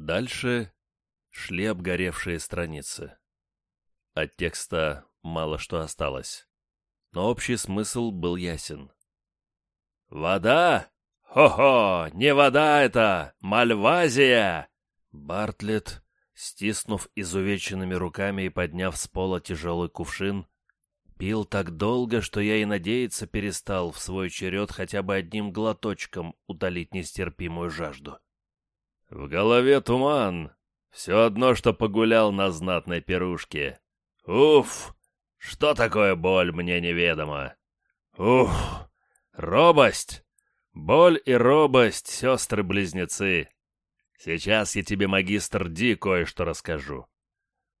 Дальше шли обгоревшие страницы. От текста мало что осталось, но общий смысл был ясен. «Вода? Хо-хо! Не вода это! Мальвазия!» Бартлетт, стиснув изувеченными руками и подняв с пола тяжелый кувшин, пил так долго, что я и надеяться перестал в свой черед хотя бы одним глоточком утолить нестерпимую жажду. В голове туман. Все одно, что погулял на знатной пирушке. Уф! Что такое боль, мне неведомо. Уф! Робость! Боль и робость — сестры-близнецы. Сейчас я тебе, магистр Ди, кое-что расскажу.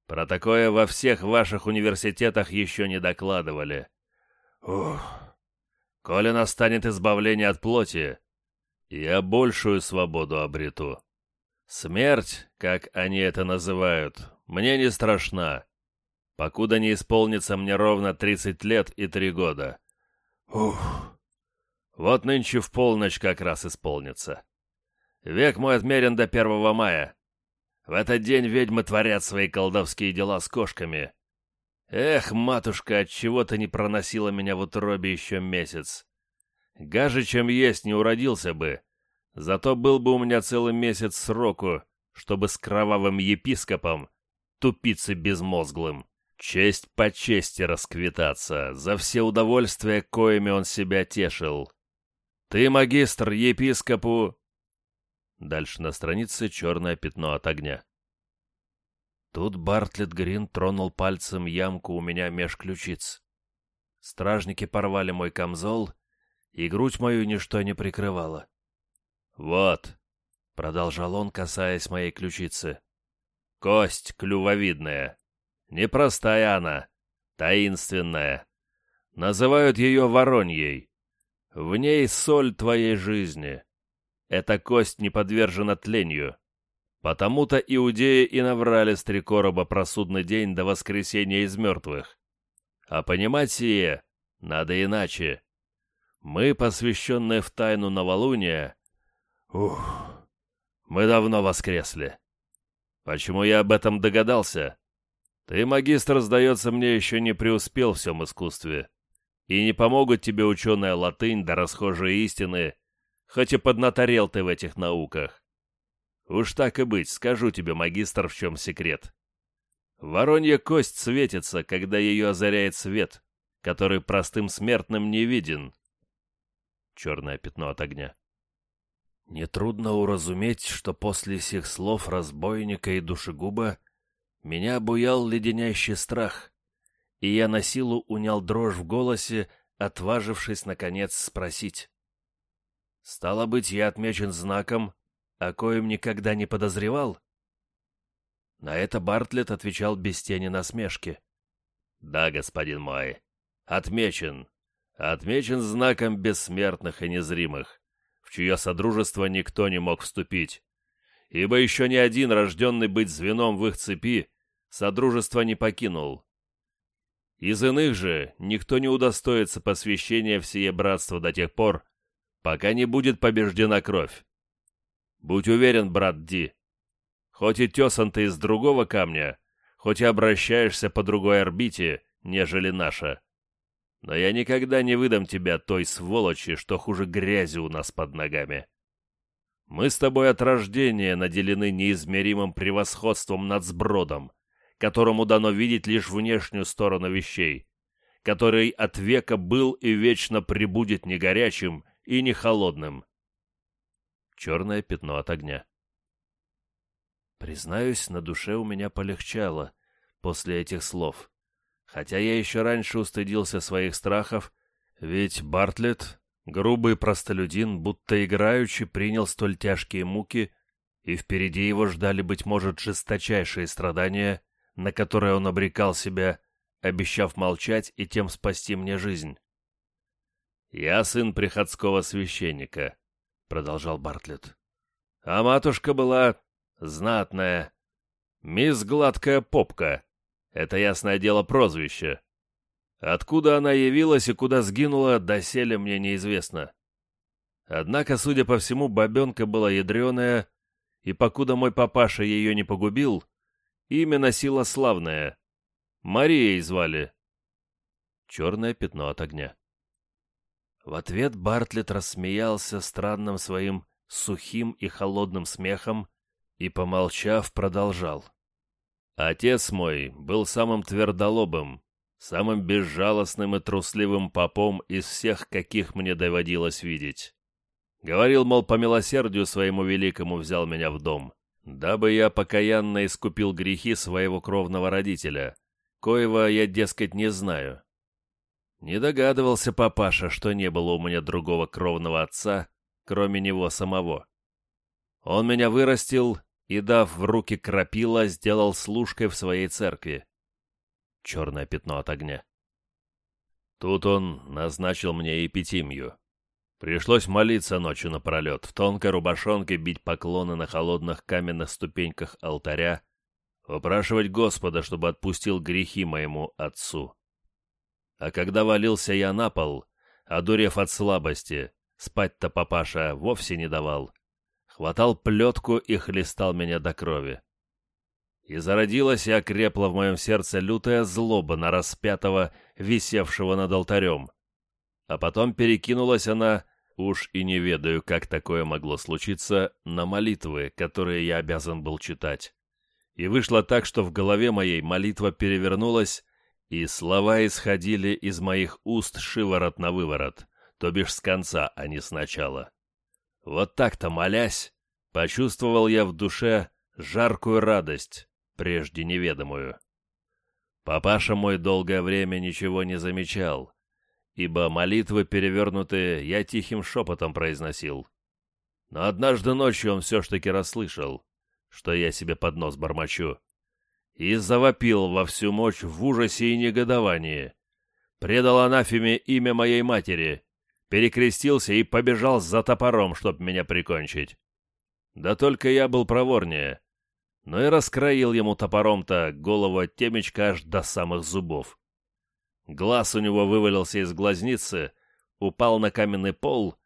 Про такое во всех ваших университетах еще не докладывали. Ух! Коли настанет избавление от плоти, я большую свободу обрету. Смерть, как они это называют, мне не страшна, покуда не исполнится мне ровно тридцать лет и три года. Ух! Вот нынче в полночь как раз исполнится. Век мой отмерен до первого мая. В этот день ведьмы творят свои колдовские дела с кошками. Эх, матушка, отчего ты не проносила меня в утробе еще месяц? Гаже, чем есть, не уродился бы, Зато был бы у меня целый месяц сроку, чтобы с кровавым епископом, тупицей безмозглым, честь по чести расквитаться за все удовольствия, коими он себя тешил. Ты, магистр, епископу...» Дальше на странице черное пятно от огня. Тут Бартлетт Грин тронул пальцем ямку у меня меж ключиц. Стражники порвали мой камзол, и грудь мою ничто не прикрывало. «Вот», — продолжал он, касаясь моей ключицы, — «кость клювовидная. Непростая она, таинственная. Называют ее вороньей. В ней соль твоей жизни. Эта кость не подвержена тлению. Потому-то иудеи и наврали с три короба про судный день до воскресения из мертвых. А понимать сие надо иначе. Мы, посвященные в тайну новолуния, Ух, мы давно воскресли. Почему я об этом догадался? Ты, магистр, сдается мне, еще не преуспел в всем искусстве. И не помогут тебе ученая латынь да расхожие истины, хоть и поднаторел ты в этих науках. Уж так и быть, скажу тебе, магистр, в чем секрет. Воронья кость светится, когда ее озаряет свет, который простым смертным не виден. Черное пятно от огня. Нетрудно уразуметь, что после сих слов разбойника и душегуба меня обуял леденящий страх, и я на силу унял дрожь в голосе, отважившись, наконец, спросить. «Стало быть, я отмечен знаком, о коем никогда не подозревал?» На это Бартлетт отвечал без тени насмешки. «Да, господин мой, отмечен. Отмечен знаком бессмертных и незримых в чье содружество никто не мог вступить, ибо еще ни один, рожденный быть звеном в их цепи, содружество не покинул. Из иных же никто не удостоится посвящения в сие братство до тех пор, пока не будет побеждена кровь. Будь уверен, брат Ди, хоть и тесан ты из другого камня, хоть и обращаешься по другой орбите, нежели наша, но я никогда не выдам тебя той сволочи, что хуже грязи у нас под ногами. Мы с тобой от рождения наделены неизмеримым превосходством над сбродом, которому дано видеть лишь внешнюю сторону вещей, который от века был и вечно пребудет не горячим и не холодным. Черное пятно от огня. Признаюсь, на душе у меня полегчало после этих слов хотя я еще раньше устыдился своих страхов, ведь Бартлетт, грубый простолюдин, будто играючи, принял столь тяжкие муки, и впереди его ждали, быть может, жесточайшие страдания, на которые он обрекал себя, обещав молчать и тем спасти мне жизнь. «Я сын приходского священника», — продолжал Бартлетт. «А матушка была знатная, мисс Гладкая Попка, это, ясное дело, прозвище. Откуда она явилась и куда сгинула, доселе мне неизвестно. Однако, судя по всему, бабенка была ядреная, и покуда мой папаша ее не погубил, имя носила славное. Марией звали. Черное пятно от огня. В ответ Бартлетт рассмеялся странным своим сухим и холодным смехом и, помолчав, продолжал. Отец мой был самым твердолобым, самым безжалостным и трусливым попом из всех, каких мне доводилось видеть. Говорил, мол, по милосердию своему великому взял меня в дом, дабы я покаянно искупил грехи своего кровного родителя, коего я, дескать, не знаю. Не догадывался папаша, что не было у меня другого кровного отца, кроме него самого. Он меня вырастил и, дав в руки крапила, сделал служкой в своей церкви. Черное пятно от огня. Тут он назначил мне эпитимию. Пришлось молиться ночью напролет, в тонкой рубашонке бить поклоны на холодных каменных ступеньках алтаря, упрашивать Господа, чтобы отпустил грехи моему отцу. А когда валился я на пол, одурев от слабости, спать-то папаша вовсе не давал, хватал плетку и хлестал меня до крови. И зародилась и окрепла в моем сердце лютая злоба на распятого, висевшего над алтарем. А потом перекинулась она Уж и не ведаю, как такое могло случиться, на молитвы, которые я обязан был читать. И вышло так, что в голове моей молитва перевернулась, и слова исходили из моих уст шиворот на выворот, то бишь с конца, а не сначала. Вот так-то, молясь, почувствовал я в душе жаркую радость, прежде неведомую. Папаша мой долгое время ничего не замечал, ибо молитвы перевернутые я тихим шепотом произносил. Но однажды ночью он все ж таки расслышал, что я себе под нос бормочу, и завопил во всю мощь в ужасе и негодовании. Предал анафеме имя моей матери, перекрестился и побежал за топором, чтоб меня прикончить. Да только я был проворнее, но и раскроил ему топором-то голову от темечка аж до самых зубов. Глаз у него вывалился из глазницы, упал на каменный пол,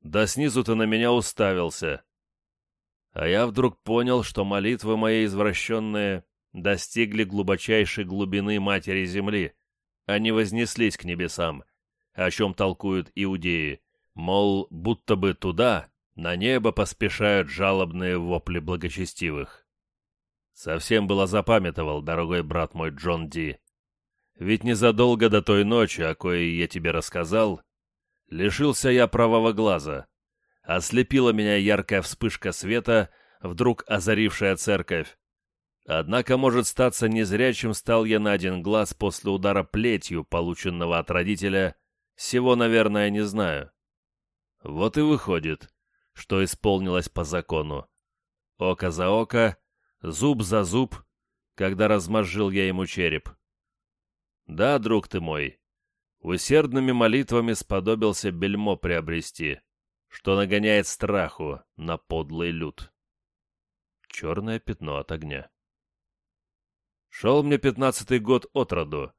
да снизу-то на меня уставился. А я вдруг понял, что молитвы мои извращенные достигли глубочайшей глубины Матери Земли, а не вознеслись к небесам, о чем толкуют иудеи, мол, будто бы туда, на небо поспешают жалобные вопли благочестивых. Совсем было запамятовал, дорогой брат мой Джон Ди. Ведь незадолго до той ночи, о коей я тебе рассказал, лишился я правого глаза. Ослепила меня яркая вспышка света, вдруг озарившая церковь. Однако, может статься, незрячим стал я на один глаз после удара плетью, полученного от родителя, всего, наверное, не знаю. Вот и выходит, что исполнилось по закону. Око за око, зуб за зуб, когда размозжил я ему череп. Да, друг ты мой, усердными молитвами сподобился бельмо приобрести, что нагоняет страху на подлый люд. Черное пятно от огня. Шел мне пятнадцатый год от роду,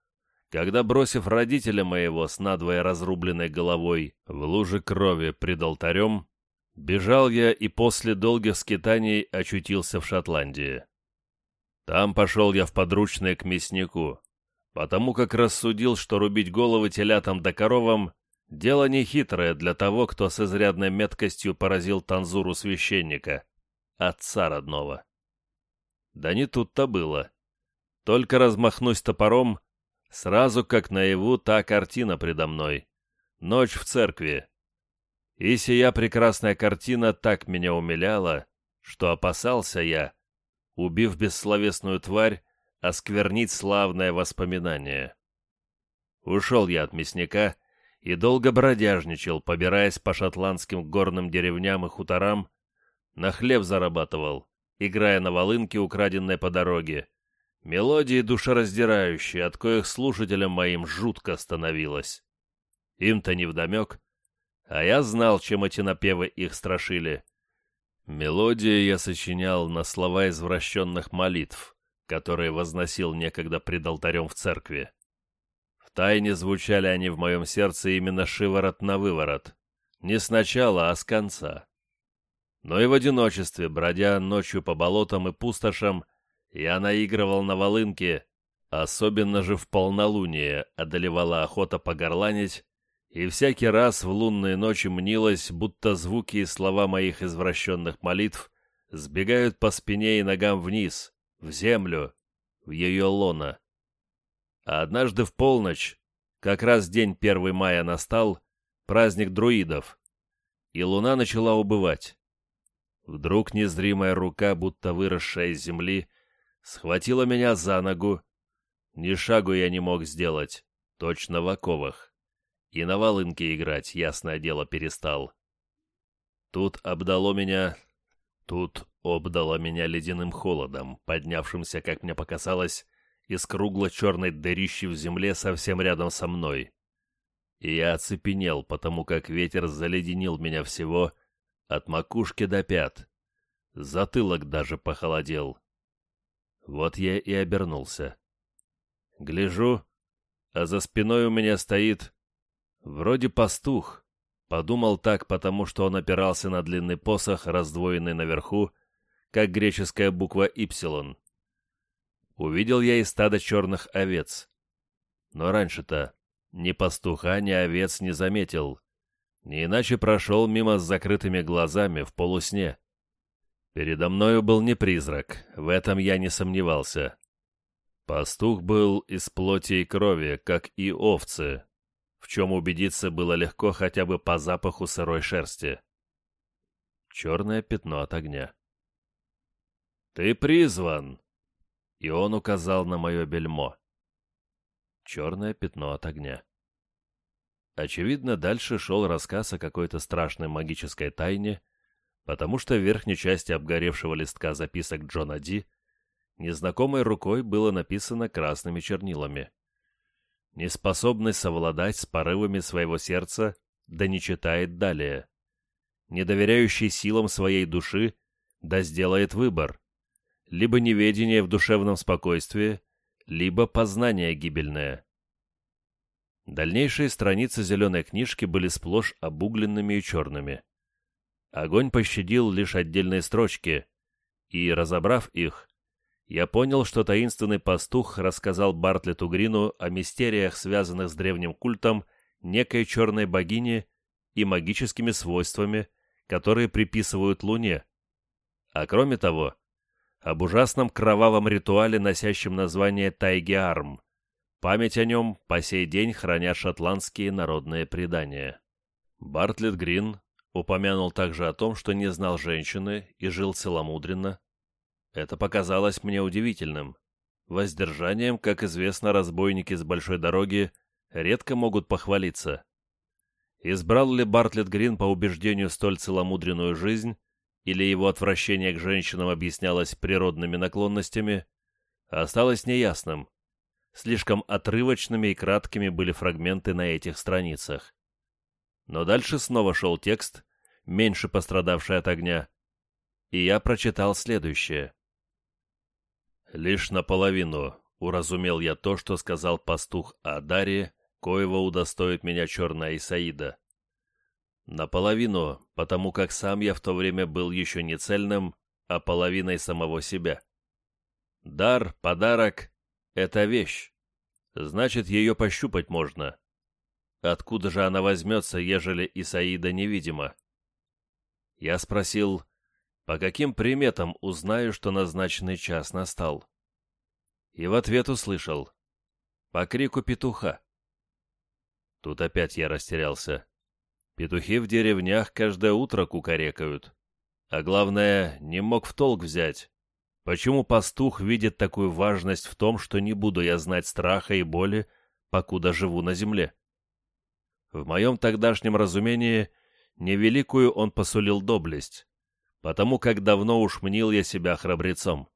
когда, бросив родителя моего с надвое разрубленной головой в луже крови пред алтарем, бежал я и после долгих скитаний очутился в Шотландии. Там пошел я в подручное к мяснику, потому как рассудил, что рубить головы телятам да коровам — дело нехитрое для того, кто с изрядной меткостью поразил танзуру священника, отца родного. Да не тут-то было. Только размахнусь топором, сразу как наяву та картина предо мной. Ночь в церкви. И сия прекрасная картина так меня умиляла, что опасался я, убив бессловесную тварь, осквернить славное воспоминание. Ушел я от мясника и долго бродяжничал, побираясь по шотландским горным деревням и хуторам, на хлеб зарабатывал, играя на волынке, украденной по дороге. Мелодии душераздирающие, от коих слушателям моим жутко становилось. Им-то невдомек, а я знал, чем эти напевы их страшили. Мелодии я сочинял на слова извращенных молитв, которые возносил некогда пред алтарем в церкви. Втайне звучали они в моем сердце именно шиворот на выворот. Не сначала, а с конца. но и в одиночестве, бродя ночью по болотам и пустошам, я наигрывал на волынке, особенно же в полнолуние одолевала охота погорланить, и всякий раз в лунные ночи мнилось, будто звуки и слова моих извращенных молитв сбегают по спине и ногам вниз, в землю, в ее лоно. А однажды в полночь, как раз день 1 мая настал, праздник друидов, и луна начала убывать. Вдруг незримая рука, будто выросшая из земли, схватила меня за ногу. Ни шагу я не мог сделать, точно в оковах. И на волынке играть, ясное дело, перестал. Тут обдало меня... Тут обдало меня ледяным холодом, поднявшимся, как мне показалось, из кругло-черной дырищи в земле совсем рядом со мной. И я оцепенел, потому как ветер заледенил меня всего от макушки до пят. Затылок даже похолодел. Вот я и обернулся. Гляжу, а за спиной у меня стоит... Вроде пастух. Подумал так, потому что он опирался на длинный посох, раздвоенный наверху, как греческая буква «Ипсилон». Увидел я и стадо черных овец. Но раньше-то ни пастуха, ни овец не заметил. Не иначе прошел мимо с закрытыми глазами в полусне. Передо мною был не призрак, в этом я не сомневался. Пастух был из плоти и крови, как и овцы, в чем убедиться было легко хотя бы по запаху сырой шерсти. Черное пятно от огня. «Ты призван!» И он указал на мое бельмо. Черное пятно от огня. Очевидно, дальше шел рассказ о какой-то страшной магической тайне, потому что в верхней части обгоревшего листка записок Джона Ди незнакомой рукой было написано красными чернилами. Неспособный совладать с порывами своего сердца, да не читает далее. Недоверяющий силам своей души, да сделает выбор. Либо неведение в душевном спокойствии, либо познание гибельное. Дальнейшие страницы зеленой книжки были сплошь обугленными и черными. Огонь пощадил лишь отдельные строчки, и, разобрав их, я понял, что таинственный пастух рассказал Бартлету Грину о мистериях, связанных с древним культом некой черной богини и магическими свойствами, которые приписывают Луне. А кроме того, об ужасном кровавом ритуале, носящем название Тайгиарм. Память о нем по сей день хранят шотландские народные предания. Бартлет Грин Упомянул также о том, что не знал женщины и жил целомудренно. Это показалось мне удивительным. Воздержанием, как известно, разбойники с большой дороги редко могут похвалиться. Избрал ли Бартлетт Грин по убеждению столь целомудренную жизнь, или его отвращение к женщинам объяснялось природными наклонностями, осталось неясным. Слишком отрывочными и краткими были фрагменты на этих страницах. Но дальше снова шел текст, меньше пострадавший от огня, и я прочитал следующее. Лишь наполовину уразумел я то, что сказал пастух о Даре, коего удостоит меня черная Исаида. Наполовину, потому как сам я в то время был еще не цельным, а половиной самого себя. Дар, подарок — это вещь. Значит, ее пощупать можно. Откуда же она возьмется, ежели Исаида невидима? Я спросил, по каким приметам узнаю, что назначенный час настал? И в ответ услышал, по крику петуха. Тут опять я растерялся. Петухи в деревнях каждое утро кукарекают. А главное, не мог в толк взять. Почему пастух видит такую важность в том, что не буду я знать страха и боли, покуда живу на земле? В моем тогдашнем разумении невеликую он посулил доблесть, потому как давно уж мнил я себя храбрецом.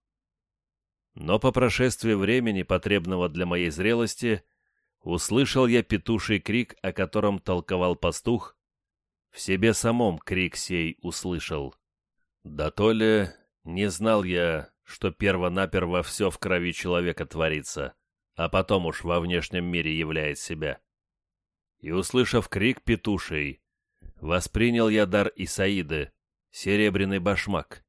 Но по прошествии времени, потребного для моей зрелости, услышал я петуший крик, о котором толковал пастух, в себе самом крик сей услышал. Да то ли не знал я, что перво-наперво все в крови человека творится, а потом уж во внешнем мире являет себя. И, услышав крик петушей, воспринял я дар Исаиды, серебряный башмак.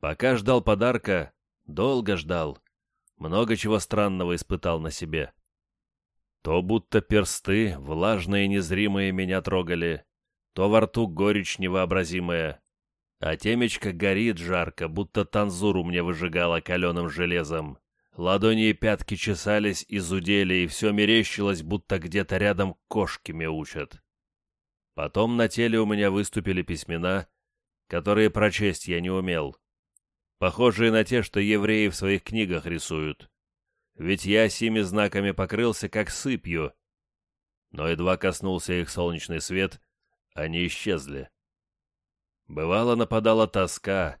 Пока ждал подарка, долго ждал, много чего странного испытал на себе. То будто персты, влажные и незримые, меня трогали, то во рту горечь невообразимая, а темечко горит жарко, будто танзуру мне выжигало каленым железом. Ладони и пятки чесались и зудели, и все мерещилось, будто где-то рядом кошки мяучат. Потом на теле у меня выступили письмена, которые прочесть я не умел. Похожие на те, что евреи в своих книгах рисуют. Ведь я сими знаками покрылся, как сыпью. Но едва коснулся их солнечный свет, они исчезли. Бывало, нападала тоска,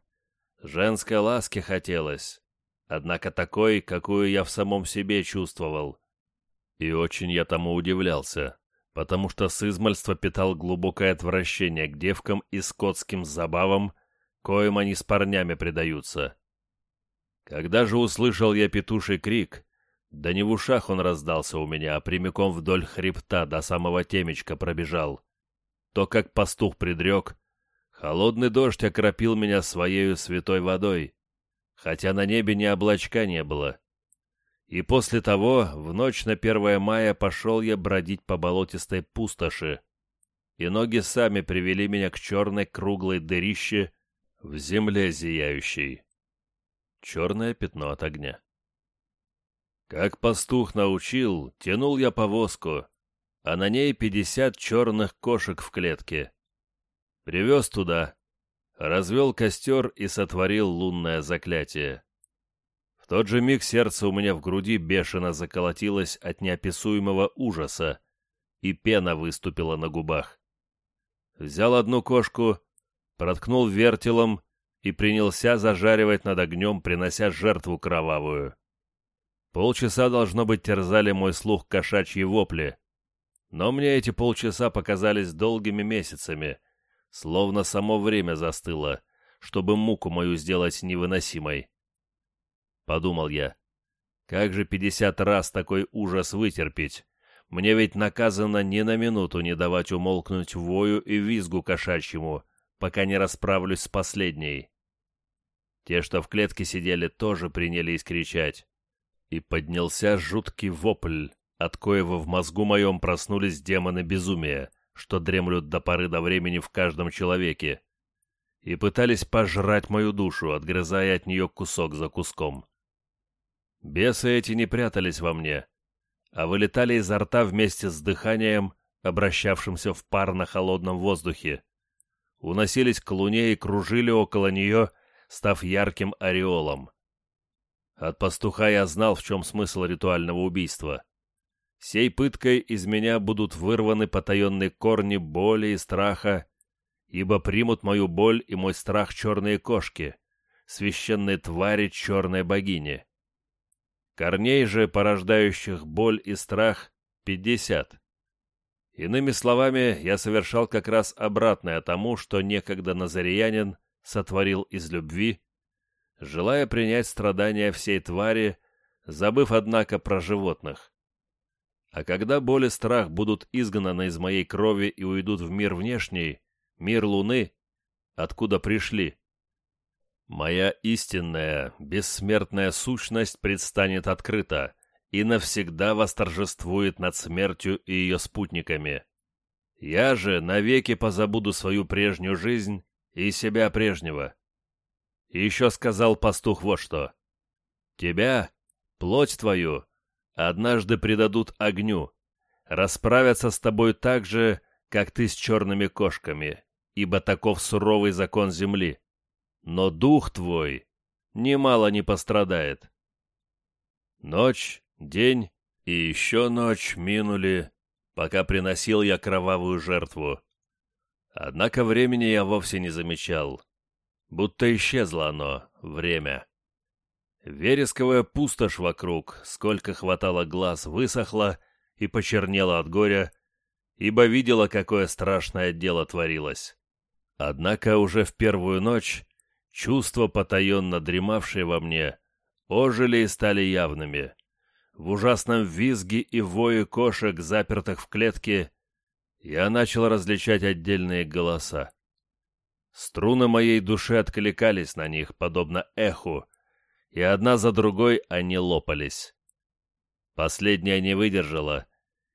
женской ласки хотелось, однако такой, какую я в самом себе чувствовал. И очень я тому удивлялся, потому что с измальства питал глубокое отвращение к девкам и скотским забавам, коим они с парнями предаются. Когда же услышал я петуший крик, да не в ушах он раздался у меня, а прямиком вдоль хребта до самого темечка пробежал, то, как пастух предрек, холодный дождь окропил меня своею святой водой, хотя на небе ни облачка не было. И после того, в ночь на 1 мая, пошел я бродить по болотистой пустоши, и ноги сами привели меня к черной круглой дырище в земле зияющей. Черное пятно от огня. Как пастух научил, тянул я повозку, а на ней пятьдесят черных кошек в клетке. Привез туда, развел костер и сотворил лунное заклятие. В тот же миг сердце у меня в груди бешено заколотилось от неописуемого ужаса, и пена выступила на губах. Взял одну кошку, проткнул вертелом и принялся зажаривать над огнем, принося жертву кровавую. Полчаса, должно быть, терзали мой слух кошачьи вопли, но мне эти полчаса показались долгими месяцами, словно само время застыло, чтобы муку мою сделать невыносимой. Подумал я. Как же пятьдесят раз такой ужас вытерпеть? Мне ведь наказано ни на минуту не давать умолкнуть вою и визгу кошачьему, пока не расправлюсь с последней. Те, что в клетке сидели, тоже принялись кричать. И поднялся жуткий вопль, от коего в мозгу моем проснулись демоны безумия, что дремлют до поры до времени в каждом человеке, и пытались пожрать мою душу, отгрызая от нее кусок за куском. Бесы эти не прятались во мне, а вылетали изо рта вместе с дыханием, обращавшимся в пар на холодном воздухе, уносились к луне и кружили около нее, став ярким ореолом. От пастуха я знал, в чем смысл ритуального убийства. Сей пыткой из меня будут вырваны потаенные корни боли и страха, ибо примут мою боль и мой страх черные кошки, священные твари черной богини. Корней же, порождающих боль и страх, пятьдесят. Иными словами, я совершал как раз обратное тому, что некогда Назариянин сотворил из любви, желая принять страдания всей твари, забыв, однако, про животных. А когда боль и страх будут изгнаны из моей крови и уйдут в мир внешний, мир Луны, откуда пришли, Моя истинная, бессмертная сущность предстанет открыта и навсегда восторжествует над смертью и ее спутниками. Я же навеки позабуду свою прежнюю жизнь и себя прежнего. Еще сказал пастух вот что. Тебя, плоть твою, однажды предадут огню, расправятся с тобой так же, как ты с черными кошками, ибо таков суровый закон земли но дух твой немало не пострадает. Ночь, день и еще ночь минули, пока приносил я кровавую жертву. Однако времени я вовсе не замечал, будто исчезло оно, время. Вересковая пустошь вокруг, сколько хватало глаз, высохла и почернела от горя, ибо видела, какое страшное дело творилось. Однако уже в первую ночь Чувства, потаенно дремавшие во мне, ожили и стали явными. В ужасном визге и вое кошек, запертых в клетке, я начал различать отдельные голоса. Струны моей души откликались на них, подобно эху, и одна за другой они лопались. Последняя не выдержала,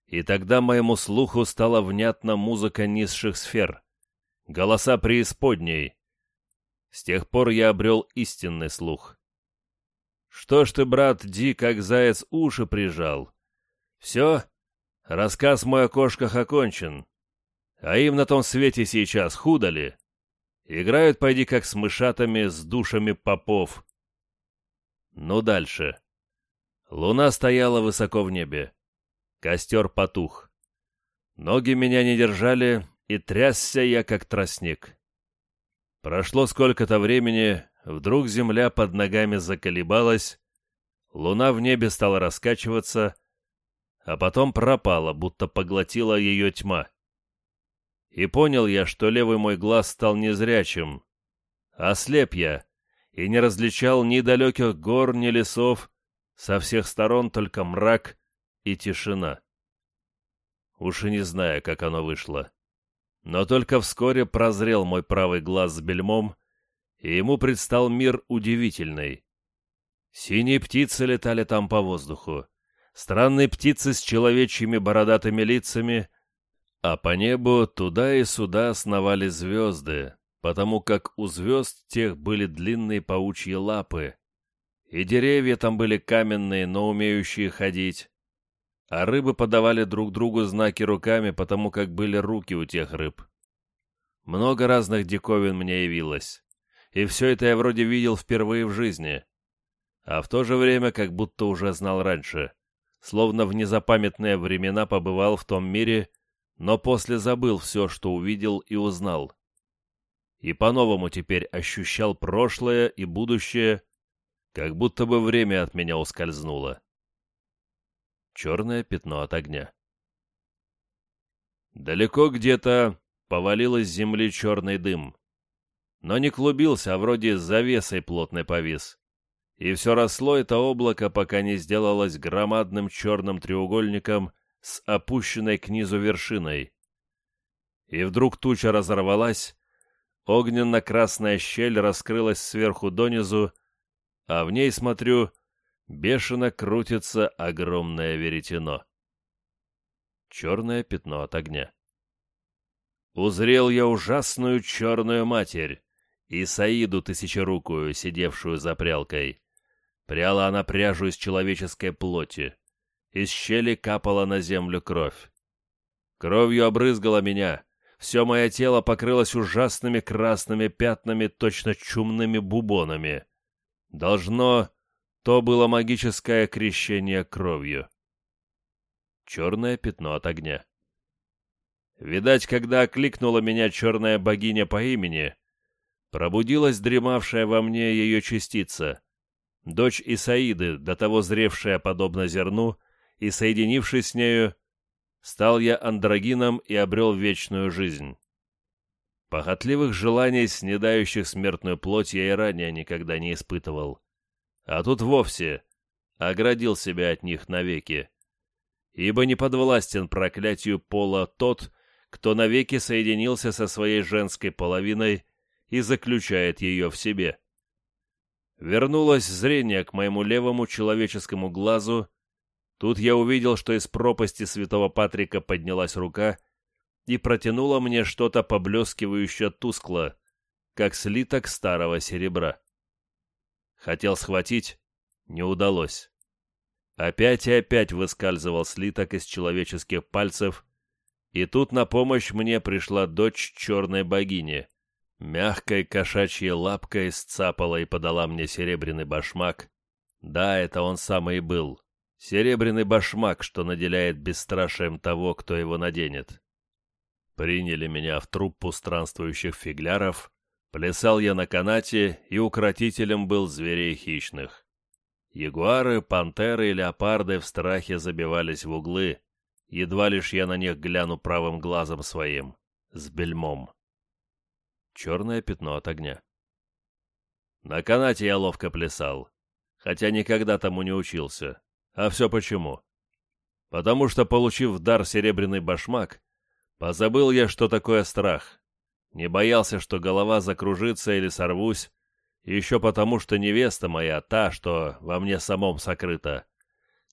и тогда моему слуху стала внятна музыка низших сфер, голоса преисподней. С тех пор я обрел истинный слух. Что ж ты, брат, Ди, как заяц уши прижал? Все, рассказ мой о кошках окончен. А им на том свете сейчас худо ли? Играют, пойди, как с мышатами, с душами попов. Ну, дальше. Луна стояла высоко в небе. Костер потух. Ноги меня не держали, и трясся я, как тростник. Прошло сколько-то времени, вдруг земля под ногами заколебалась, луна в небе стала раскачиваться, а потом пропала, будто поглотила ее тьма. И понял я, что левый мой глаз стал незрячим. Ослеп я, и не различал ни далеких гор, ни лесов, со всех сторон только мрак и тишина. Уж и не знаю, как оно вышло. Но только вскоре прозрел мой правый глаз с бельмом, и ему предстал мир удивительный. Синие птицы летали там по воздуху, странные птицы с человечьими бородатыми лицами, а по небу туда и сюда сновали звезды, потому как у звезд тех были длинные паучьи лапы, и деревья там были каменные, но умеющие ходить, а рыбы подавали друг другу знаки руками, потому как были руки у тех рыб. Много разных диковин мне явилось и все это я вроде видел впервые в жизни. А в то же время как будто уже знал раньше, словно в незапамятные времена побывал в том мире, но после забыл все, что увидел и узнал. И по-новому теперь ощущал прошлое и будущее, как будто бы время от меня ускользнуло. Черное пятно от огня. Далеко где-то повалилось с земли черный дым но не клубился, а вроде завесой плотной повис. И все росло это облако, пока не сделалось громадным черным треугольником с опущенной к низу вершиной. И вдруг туча разорвалась, огненно-красная щель раскрылась сверху донизу, а в ней, смотрю, бешено крутится огромное веретено. Черное пятно от огня. Узрел я ужасную черную матерь, и Саиду Тысячерукую, сидевшую за прялкой. Пряла она пряжу из человеческой плоти. Из щели капала на землю кровь. Кровью обрызгала меня. Все мое тело покрылось ужасными красными пятнами, точно чумными бубонами. Должно, то было магическое крещение кровью. Черное пятно от огня. Видать, когда окликнула меня черная богиня по имени, Пробудилась дремавшая во мне ее частица, дочь Исаиды, до того зревшая подобно зерну, и, соединившись с нею, стал я андрогином и обрел вечную жизнь. Похотливых желаний, снедающих смертную плоть, я и ранее никогда не испытывал. А тут вовсе оградил себя от них навеки. Ибо не подвластен проклятию пола тот, кто навеки соединился со своей женской половиной и заключает ее в себе. Вернулось зрение к моему левому человеческому глазу. Тут я увидел, что из пропасти святого Патрика поднялась рука и протянула мне что-то поблескивающее тускло, как слиток старого серебра. Хотел схватить, не удалось. Опять и опять выскальзывал слиток из человеческих пальцев, и тут на помощь мне пришла дочь черной богини — Мягкой кошачьей лапкой сцапала и подала мне серебряный башмак. Да, это он самый и был. Серебряный башмак, что наделяет бесстрашием того, кто его наденет. Приняли меня в труппу странствующих фигляров, плясал я на канате, и укротителем был зверей хищных. Ягуары, пантеры и леопарды в страхе забивались в углы, едва лишь я на них гляну правым глазом своим, с бельмом черное пятно от огня. На канате я ловко плясал, хотя никогда тому не учился. А все почему? Потому что, получив дар серебряный башмак, позабыл я, что такое страх, Не боялся, что голова закружится или сорвусь, еще потому, что невеста моя, та, что во мне самом сокрыта,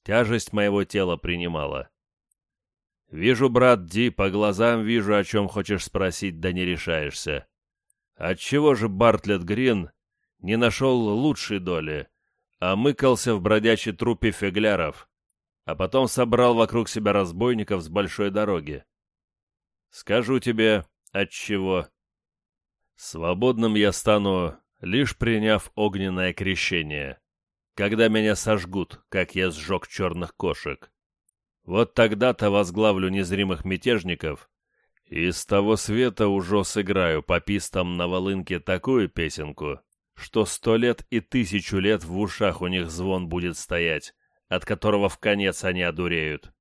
тяжесть моего тела принимала. Вижу, брат Ди, по глазам вижу, о чем хочешь спросить, да не решаешься. Отчего же Бартлетт Грин не нашел лучшей доли, а мыкался в бродячей трупе фигляров, а потом собрал вокруг себя разбойников с большой дороги? Скажу тебе, отчего. Свободным я стану, лишь приняв огненное крещение, когда меня сожгут, как я сжег черных кошек. Вот тогда-то возглавлю незримых мятежников, и с того света уже сыграю по пистам на волынке такую песенку, что сто лет и тысячу лет в ушах у них звон будет стоять, от которого в конец они одуреют.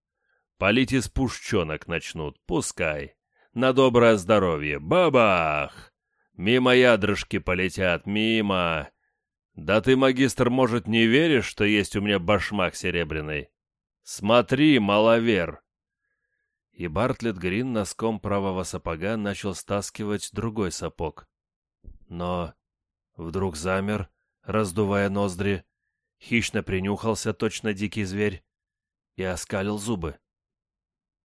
Полить из пушченок начнут, пускай. На доброе здоровье. Бабах! Мимо ядрышки полетят, мимо. Да ты, магистр, может, не веришь, что есть у меня башмак серебряный? Смотри, маловер!» И Бартлетт Грин носком правого сапога начал стаскивать другой сапог. Но вдруг замер, раздувая ноздри, хищно принюхался точно дикий зверь и оскалил зубы.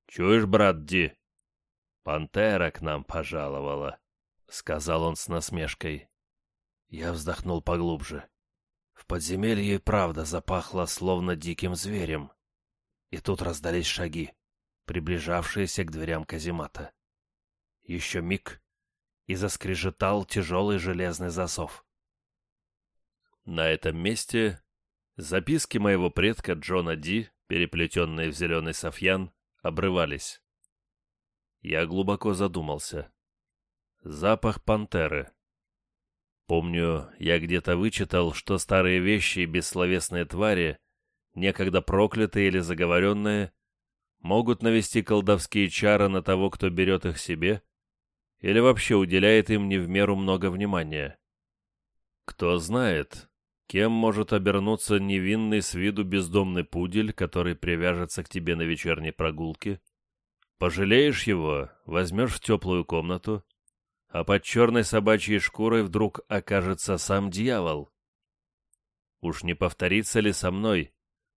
«Чуешь, брат Ди? Пантера к нам пожаловала», — сказал он с насмешкой. Я вздохнул поглубже. В подземелье правда запахло словно диким зверем. И тут раздались шаги, приближавшиеся к дверям каземата. Еще миг, и заскрежетал тяжелый железный засов. На этом месте записки моего предка Джона Ди, переплетенные в зеленый софьян, обрывались. Я глубоко задумался. Запах пантеры. Помню, я где-то вычитал, что старые вещи и бессловесные твари, некогда проклятые или заговоренные, могут навести колдовские чары на того, кто берет их себе, или вообще уделяет им не в меру много внимания. Кто знает, кем может обернуться невинный с виду бездомный пудель, который привяжется к тебе на вечерней прогулке? Пожалеешь его, возьмешь в теплую комнату, а под черной собачьей шкурой вдруг окажется сам дьявол. Уж не повторится ли со мной,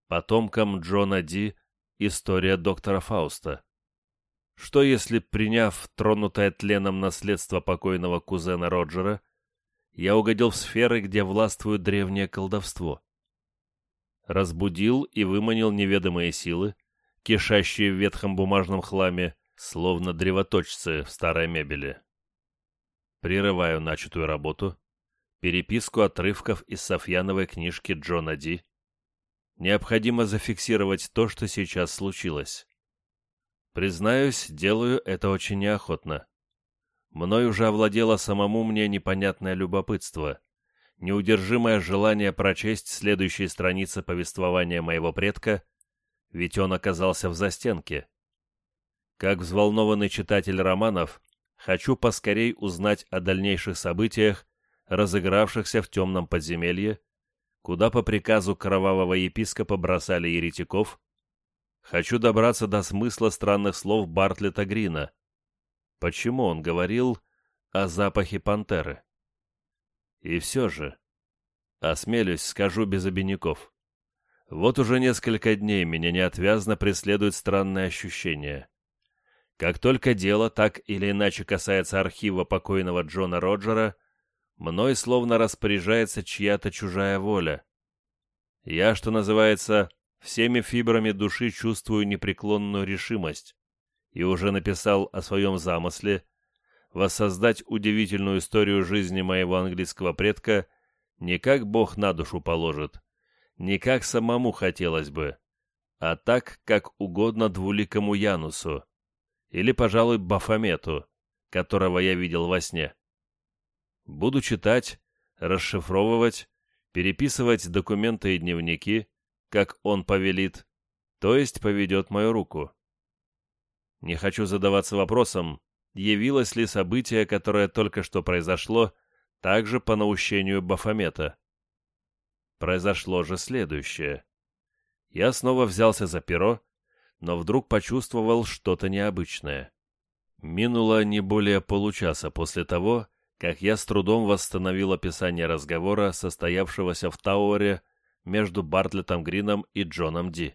потомком Джона Ди, история доктора Фауста? Что если, приняв тронутое тленом наследство покойного кузена Роджера, я угодил в сферы, где властвует древнее колдовство? Разбудил и выманил неведомые силы, кишащие в ветхом бумажном хламе, словно древоточцы в старой мебели. Прерываю начатую работу, переписку отрывков из Софьяновой книжки Джона Ди. Необходимо зафиксировать то, что сейчас случилось. Признаюсь, делаю это очень неохотно. Мной уже овладело самому мне непонятное любопытство, неудержимое желание прочесть следующие страницы повествования моего предка, ведь он оказался в застенке. Как взволнованный читатель романов, хочу поскорей узнать о дальнейших событиях, разыгравшихся в темном подземелье, куда по приказу кровавого епископа бросали еретиков. Хочу добраться до смысла странных слов Бартлета Грина. Почему он говорил о запахе пантеры? И все же, осмелюсь, скажу без обиняков. Вот уже несколько дней меня неотвязно преследует странное ощущение. Как только дело так или иначе касается архива покойного Джона Роджера, мной словно распоряжается чья-то чужая воля. Я, что называется, всеми фибрами души чувствую непреклонную решимость и уже написал о своем замысле воссоздать удивительную историю жизни моего английского предка не как Бог на душу положит, не как самому хотелось бы, а так, как угодно двуликому Янусу, или, пожалуй, Бафомету, которого я видел во сне. Буду читать, расшифровывать, переписывать документы и дневники, как он повелит, то есть поведет мою руку. Не хочу задаваться вопросом, явилось ли событие, которое только что произошло, также по наущению Бафомета. Произошло же следующее. Я снова взялся за перо, но вдруг почувствовал что-то необычное. Минуло не более получаса после того, как я с трудом восстановил описание разговора, состоявшегося в Тауэре между Бартлетом Грином и Джоном Ди.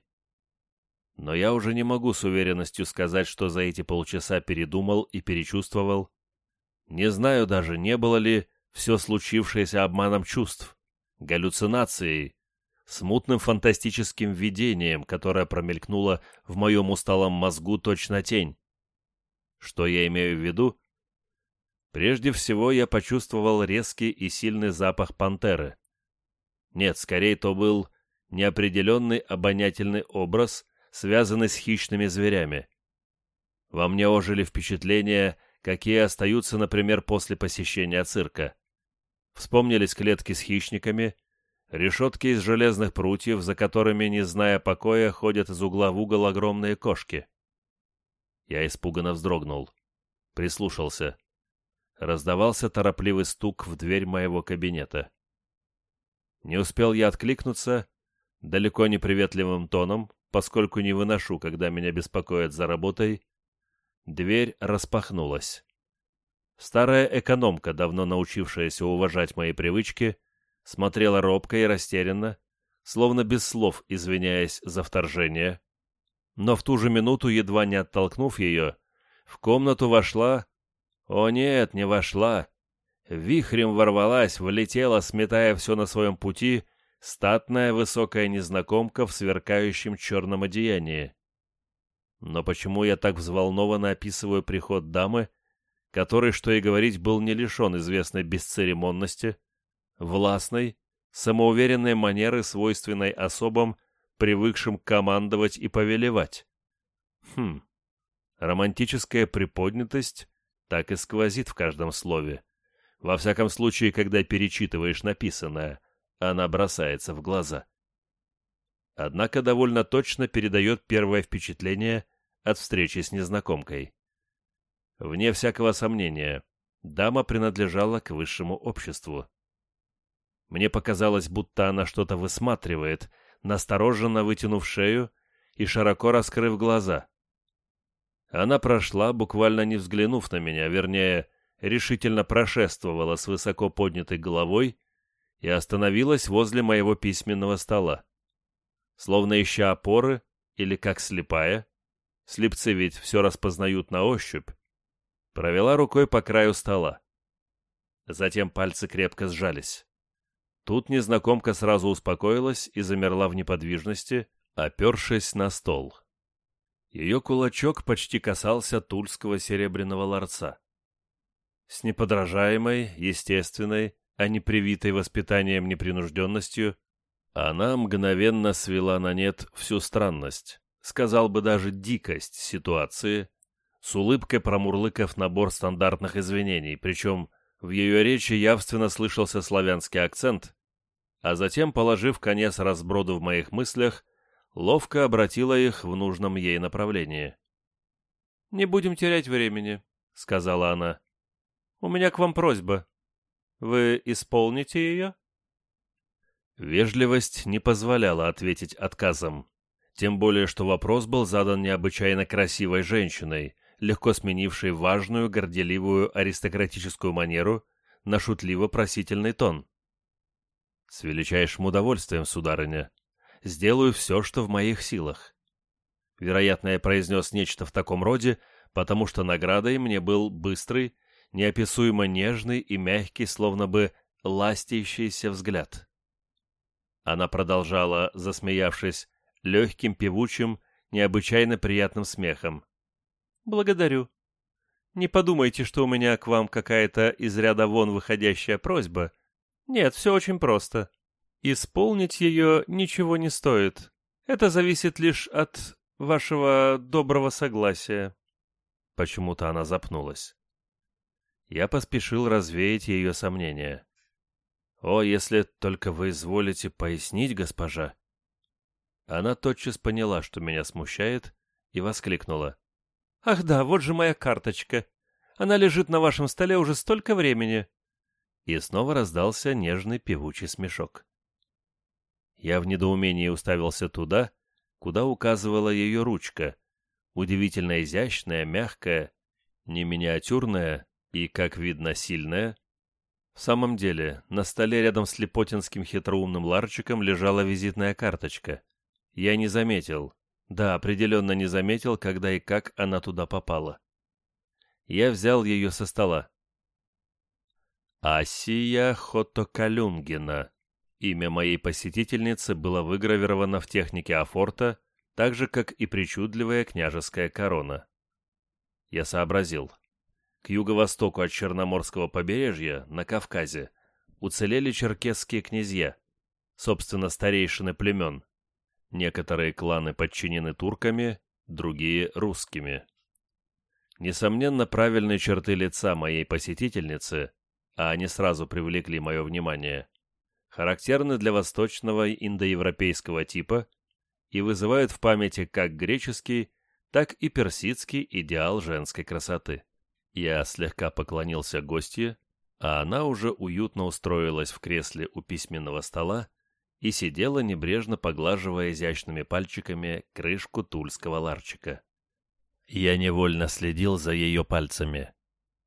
Но я уже не могу с уверенностью сказать, что за эти полчаса передумал и перечувствовал. Не знаю даже, не было ли все случившееся обманом чувств, галлюцинацией, смутным фантастическим видением, которое промелькнуло в моем усталом мозгу точно тень. Что я имею в виду? Прежде всего я почувствовал резкий и сильный запах пантеры. Нет, скорее то был неопределенный обонятельный образ, связанный с хищными зверями. Во мне ожили впечатления, какие остаются, например, после посещения цирка. Вспомнились клетки с хищниками, решетки из железных прутьев, за которыми, не зная покоя, ходят из угла в угол огромные кошки. Я испуганно вздрогнул. Прислушался. Раздавался торопливый стук в дверь моего кабинета. Не успел я откликнуться, далеко не приветливым тоном, поскольку не выношу, когда меня беспокоят за работой, дверь распахнулась. Старая экономка, давно научившаяся уважать мои привычки, смотрела робко и растерянно, словно без слов извиняясь за вторжение. Но в ту же минуту, едва не оттолкнув ее, в комнату вошла... О нет, не вошла. Вихрем ворвалась, влетела, сметая все на своем пути, статная высокая незнакомка в сверкающем черном одеянии. Но почему я так взволнованно описываю приход дамы, который, что и говорить, был не лишен известной бесцеремонности, властной, самоуверенной манеры, свойственной особам, привыкшим командовать и повелевать? Хм, романтическая приподнятость так и сквозит в каждом слове. Во всяком случае, когда перечитываешь написанное, она бросается в глаза. Однако довольно точно передает первое впечатление от встречи с незнакомкой. Вне всякого сомнения, дама принадлежала к высшему обществу. Мне показалось, будто она что-то высматривает, настороженно вытянув шею и широко раскрыв глаза. Она прошла, буквально не взглянув на меня, вернее, решительно прошествовала с высоко поднятой головой и остановилась возле моего письменного стола. Словно ища опоры или как слепая, слепцы ведь все распознают на ощупь, провела рукой по краю стола. Затем пальцы крепко сжались. Тут незнакомка сразу успокоилась и замерла в неподвижности, опершись на стол. Ее кулачок почти касался тульского серебряного ларца. С неподражаемой, естественной, а не привитой воспитанием непринужденностью, она мгновенно свела на нет всю странность, сказал бы даже дикость ситуации, с улыбкой промурлыкав набор стандартных извинений, причем в ее речи явственно слышался славянский акцент, а затем, положив конец разброду в моих мыслях, ловко обратила их в нужном ей направлении. «Не будем терять времени», — сказала она. «У меня к вам просьба. Вы исполните ее?» Вежливость не позволяла ответить отказом. Тем более, что вопрос был задан необычайно красивой женщиной, легко сменившей важную, горделивую аристократическую манеру на шутливо-просительный тон. «С величайшим удовольствием, сударыня. Сделаю все, что в моих силах». Вероятно, я произнес нечто в таком роде, потому что наградой мне был быстрый, неописуемо нежный и мягкий, словно бы ластящийся взгляд. Она продолжала, засмеявшись, легким, певучим, необычайно приятным смехом. «Благодарю. Не подумайте, что у меня к вам какая-то из ряда вон выходящая просьба. Нет, все очень просто. Исполнить ее ничего не стоит. Это зависит лишь от вашего доброго согласия». Почему-то она запнулась. Я поспешил развеять ее сомнения. «О, если только вы изволите пояснить, госпожа!» Она тотчас поняла, что меня смущает, и воскликнула. «Ах да, вот же моя карточка! Она лежит на вашем столе уже столько времени!» И снова раздался нежный певучий смешок. Я в недоумении уставился туда, куда указывала ее ручка, удивительно изящная, мягкая, не миниатюрная и, как видно, сильная. В самом деле, на столе рядом с Лепотинским хитроумным ларчиком лежала визитная карточка. Я не заметил, да, определенно не заметил, когда и как она туда попала. Я взял ее со стола. Асия Хотокалюнгина. Имя моей посетительницы было выгравировано в технике афорта, так же, как и причудливая княжеская корона. Я сообразил. К юго-востоку от Черноморского побережья, на Кавказе, уцелели черкесские князья, собственно, старейшины племен. Некоторые кланы подчинены турками, другие — русскими. Несомненно, правильные черты лица моей посетительницы, а они сразу привлекли мое внимание, характерны для восточного индоевропейского типа и вызывают в памяти как греческий, так и персидский идеал женской красоты. Я слегка поклонился гостье, а она уже уютно устроилась в кресле у письменного стола и сидела, небрежно поглаживая изящными пальчиками крышку тульского ларчика. Я невольно следил за ее пальцами.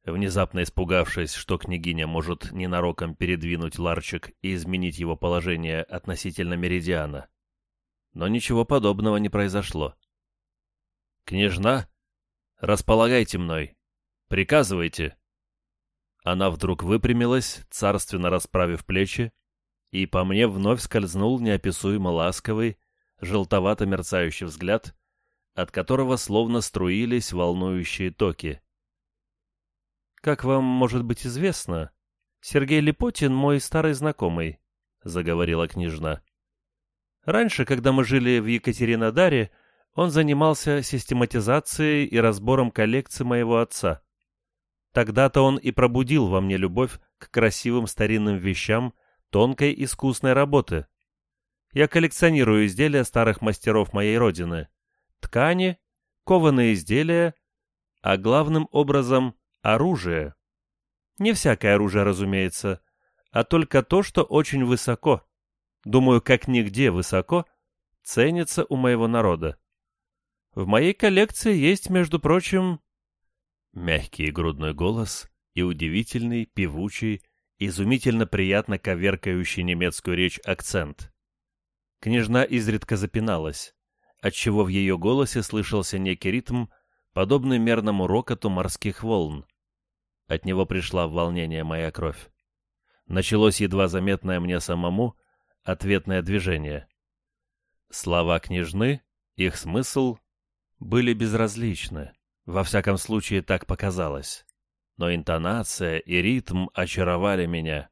Внезапно испугавшись, что княгиня может ненароком передвинуть ларчик и изменить его положение относительно меридиана. Но ничего подобного не произошло. «Княжна, располагайте мной. Приказывайте». Она вдруг выпрямилась, царственно расправив плечи, и по мне вновь скользнул неописуемо ласковый, желтовато-мерцающий взгляд, от которого словно струились волнующие токи. «Как вам может быть известно, Сергей Липотин мой старый знакомый», — заговорила княжна. «Раньше, когда мы жили в Екатеринодаре, он занимался систематизацией и разбором коллекции моего отца. Тогда-то он и пробудил во мне любовь к красивым старинным вещам тонкой искусной работы. Я коллекционирую изделия старых мастеров моей родины ткани, кованые изделия, а главным образом оружие. Не всякое оружие, разумеется, а только то, что очень высоко, думаю, как нигде высоко, ценится у моего народа. В моей коллекции есть, между прочим, мягкий грудной голос и удивительный, певучий, изумительно приятно коверкающий немецкую речь акцент. Княжна изредка запиналась отчего в ее голосе слышался некий ритм, подобный мерному рокоту морских волн. От него пришла в волнение моя кровь. Началось едва заметное мне самому ответное движение. Слова княжны, их смысл, были безразличны, во всяком случае так показалось. Но интонация и ритм очаровали меня.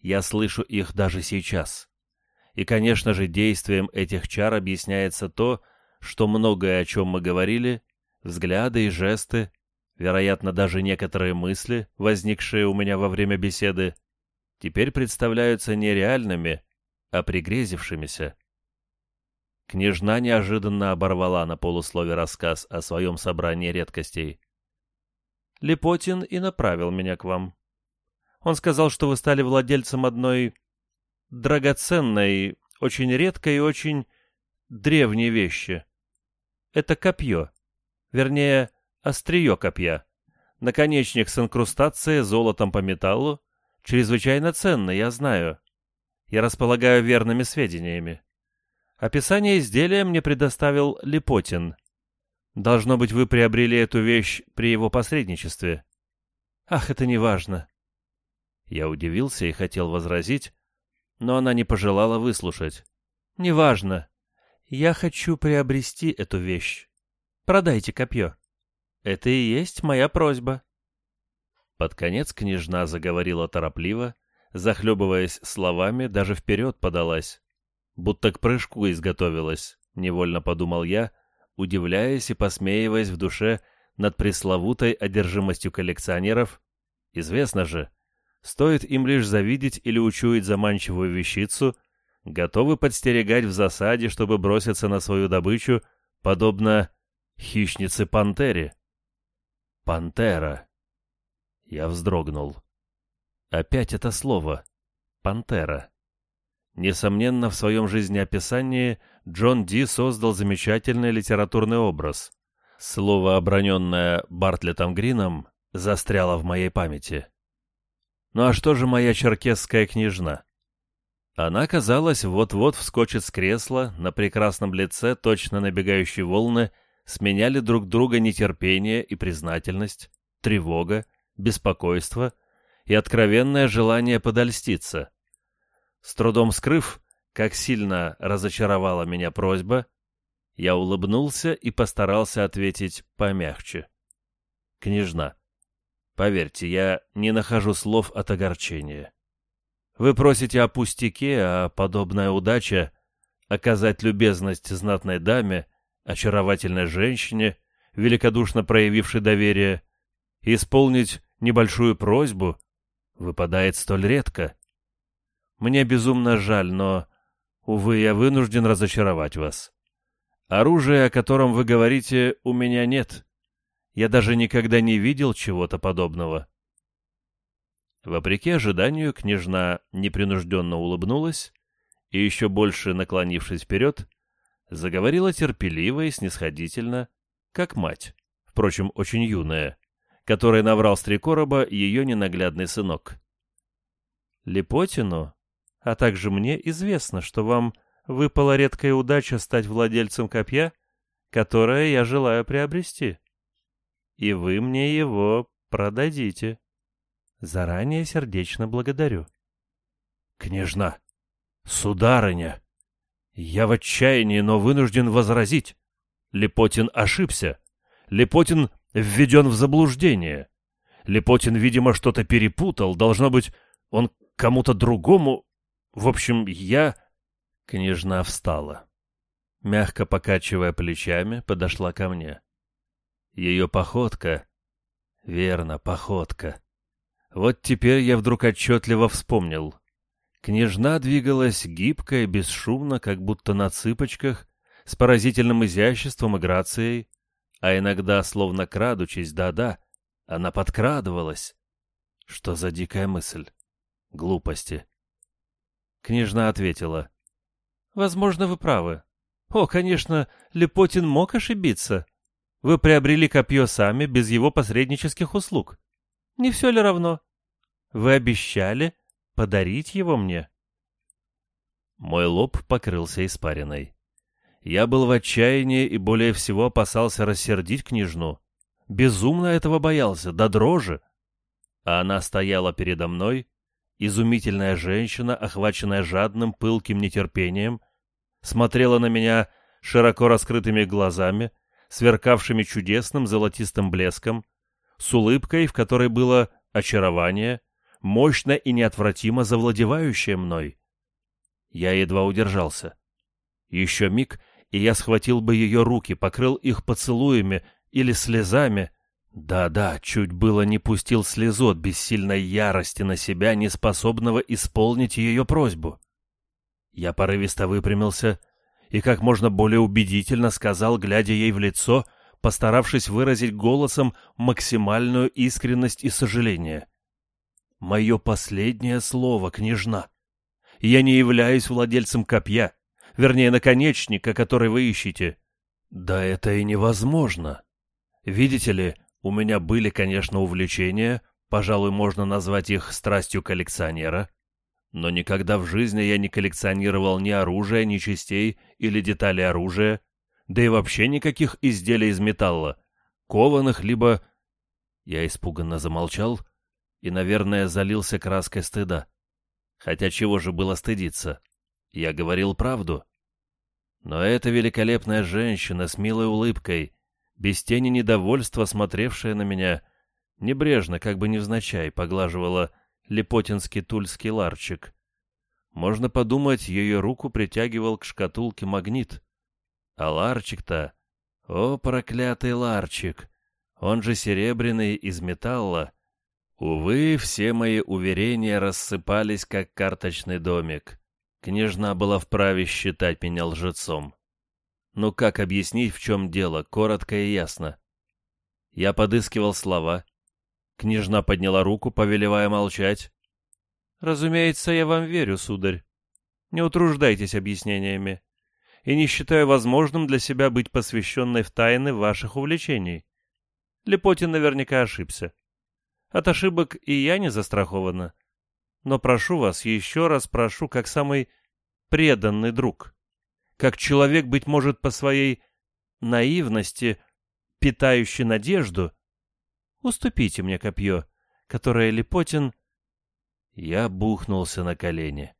Я слышу их даже сейчас. И, конечно же, действием этих чар объясняется то, что многое, о чем мы говорили, взгляды и жесты, вероятно, даже некоторые мысли, возникшие у меня во время беседы, теперь представляются не реальными, а пригрезившимися. Княжна неожиданно оборвала на полуслове рассказ о своем собрании редкостей. «Лепотин и направил меня к вам. Он сказал, что вы стали владельцем одной драгоценной, очень редкой и очень древней вещи. Это копье. Вернее, острие копья. Наконечник с инкрустацией золотом по металлу. Чрезвычайно ценный, я знаю. Я располагаю верными сведениями. Описание изделия мне предоставил Липотин. Должно быть, вы приобрели эту вещь при его посредничестве. Ах, это не важно. Я удивился и хотел возразить, но она не пожелала выслушать. «Неважно. Я хочу приобрести эту вещь. Продайте копье. Это и есть моя просьба». Под конец княжна заговорила торопливо, захлебываясь словами, даже вперед подалась. Будто к прыжку изготовилась, невольно подумал я, удивляясь и посмеиваясь в душе над пресловутой одержимостью коллекционеров. Известно же, Стоит им лишь завидеть или учуять заманчивую вещицу, готовы подстерегать в засаде, чтобы броситься на свою добычу, подобно хищнице-пантере. Пантера. Я вздрогнул. Опять это слово. Пантера. Несомненно, в своем жизнеописании Джон Ди создал замечательный литературный образ. Слово, оброненное Бартлетом Грином, застряло в моей памяти. Ну а что же моя черкесская княжна? Она, казалось, вот-вот вскочит с кресла, на прекрасном лице точно набегающие волны сменяли друг друга нетерпение и признательность, тревога, беспокойство и откровенное желание подольститься. С трудом скрыв, как сильно разочаровала меня просьба, я улыбнулся и постарался ответить помягче. «Княжна, поверьте, я не нахожу слов от огорчения. Вы просите о пустяке, а подобная удача — оказать любезность знатной даме, очаровательной женщине, великодушно проявившей доверие, исполнить небольшую просьбу выпадает столь редко. Мне безумно жаль, но, увы, я вынужден разочаровать вас. Оружия, о котором вы говорите, у меня нет. Я даже никогда не видел чего-то подобного. Вопреки ожиданию, княжна непринужденно улыбнулась и, еще больше наклонившись вперед, заговорила терпеливо и снисходительно, как мать, впрочем, очень юная, которой наврал с три короба ее ненаглядный сынок. Лепотину, а также мне известно, что вам выпала редкая удача стать владельцем копья, которое я желаю приобрести. И вы мне его продадите. Заранее сердечно благодарю. Княжна, сударыня, я в отчаянии, но вынужден возразить. Лепотин ошибся. Лепотин введен в заблуждение. Лепотин, видимо, что-то перепутал. Должно быть, он кому-то другому... В общем, я... Княжна встала. Мягко покачивая плечами, подошла ко мне. Ее походка... Верно, походка. Вот теперь я вдруг отчетливо вспомнил. Княжна двигалась гибко и бесшумно, как будто на цыпочках, с поразительным изяществом и грацией, а иногда, словно крадучись, да-да, она подкрадывалась. Что за дикая мысль? Глупости. Княжна ответила. «Возможно, вы правы. О, конечно, Лепотин мог ошибиться. Вы приобрели копье сами, без его посреднических услуг. Не все ли равно? Вы обещали подарить его мне?» Мой лоб покрылся испариной. Я был в отчаянии и более всего опасался рассердить княжну. Безумно этого боялся, до дрожи. А она стояла передо мной, изумительная женщина, охваченная жадным, пылким нетерпением, смотрела на меня широко раскрытыми глазами, сверкавшими чудесным золотистым блеском, с улыбкой, в которой было очарование, мощно и неотвратимо завладевающее мной. Я едва удержался. Еще миг, и я схватил бы ее руки, покрыл их поцелуями или слезами. Да-да, чуть было не пустил слезу от бессильной ярости на себя, неспособного исполнить ее просьбу. Я порывисто выпрямился и как можно более убедительно сказал, глядя ей в лицо, постаравшись выразить голосом максимальную искренность и сожаление. «Мое последнее слово, княжна. Я не являюсь владельцем копья, вернее, наконечника, который вы ищете. Да это и невозможно. Видите ли, у меня были, конечно, увлечения, пожалуй, можно назвать их страстью коллекционера, но никогда в жизни я не коллекционировал ни оружия, ни частей или деталей оружия, да и вообще никаких изделий из металла, кованых либо... Я испуганно замолчал и, наверное, залился краской стыда. Хотя чего же было стыдиться? Я говорил правду. Но эта великолепная женщина с милой улыбкой, без тени недовольства смотревшая на меня, небрежно, как бы невзначай, поглаживала лепотинский тульский ларчик. Можно подумать, ее руку притягивал к шкатулке магнит. А ларчик-то... О, проклятый ларчик! Он же серебряный из металла. Увы, все мои уверения рассыпались, как карточный домик. Княжна была вправе считать меня лжецом. Но как объяснить, в чем дело, коротко и ясно? Я подыскивал слова. Княжна подняла руку, повелевая молчать. «Разумеется, я вам верю, сударь. Не утруждайтесь объяснениями. и не считаю возможным для себя быть посвященной в тайны ваших увлечений. Лепотин наверняка ошибся. От ошибок и я не застрахована. Но прошу вас, еще раз прошу, как самый преданный друг, как человек, быть может, по своей наивности, питающий надежду, уступите мне копье, которое Лепотин... Я бухнулся на колени.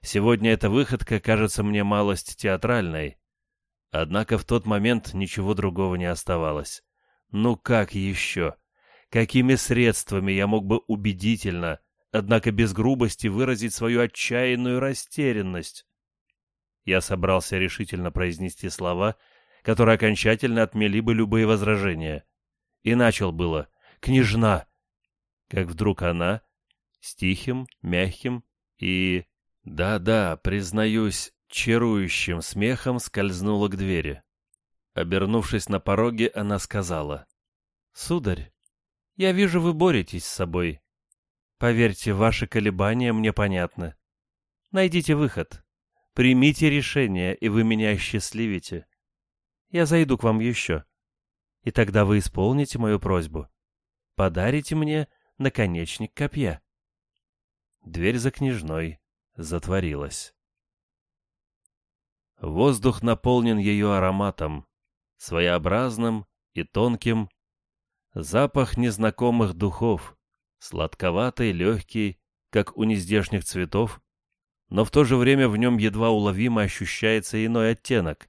Сегодня эта выходка кажется мне малость театральной. Однако в тот момент ничего другого не оставалось. Ну как еще? Какими средствами я мог бы убедительно, однако без грубости выразить свою отчаянную растерянность? Я собрался решительно произнести слова, которые окончательно отмели бы любые возражения. И начал было «Княжна!» Как вдруг она, с тихим, мягким и, да-да, признаюсь, чарующим смехом скользнула к двери. Обернувшись на пороге, она сказала, «Сударь, я вижу, вы боретесь с собой. Поверьте, ваши колебания мне понятны. Найдите выход. Примите решение, и вы меня осчастливите. Я зайду к вам еще. И тогда вы исполните мою просьбу. Подарите мне наконечник копья. Дверь за княжной затворилась. Воздух наполнен ее ароматом, своеобразным и тонким, Запах незнакомых духов, сладковатый, легкий, как у нездешних цветов, но в то же время в нем едва уловимо ощущается иной оттенок.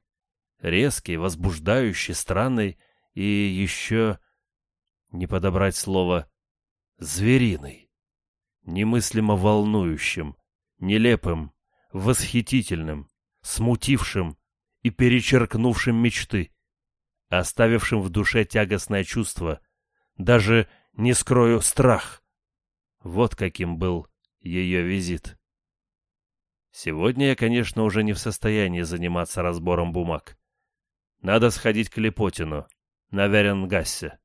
Резкий, возбуждающий, странный и еще, не подобрать слово, звериный. Немыслимо волнующим, нелепым, восхитительным, смутившим и перечеркнувшим мечты, оставившим в душе тягостное чувство — даже не скрою страх. Вот каким был ее визит. Сегодня я, конечно, уже не в состоянии заниматься разбором бумаг. Надо сходить к Лепотину, на Веренгассе.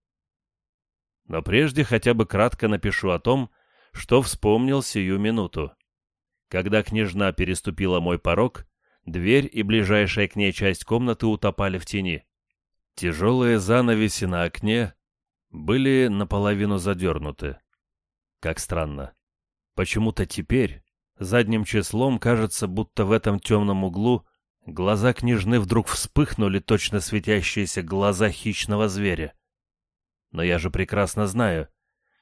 Но прежде хотя бы кратко напишу о том, что вспомнил сию минуту. Когда княжна переступила мой порог, дверь и ближайшая к ней часть комнаты утопали в тени. Тяжелые занавеси на окне были наполовину задернуты. Как странно. Почему-то теперь, задним числом, кажется, будто в этом темном углу глаза княжны вдруг вспыхнули точно светящиеся глаза хищного зверя. Но я же прекрасно знаю,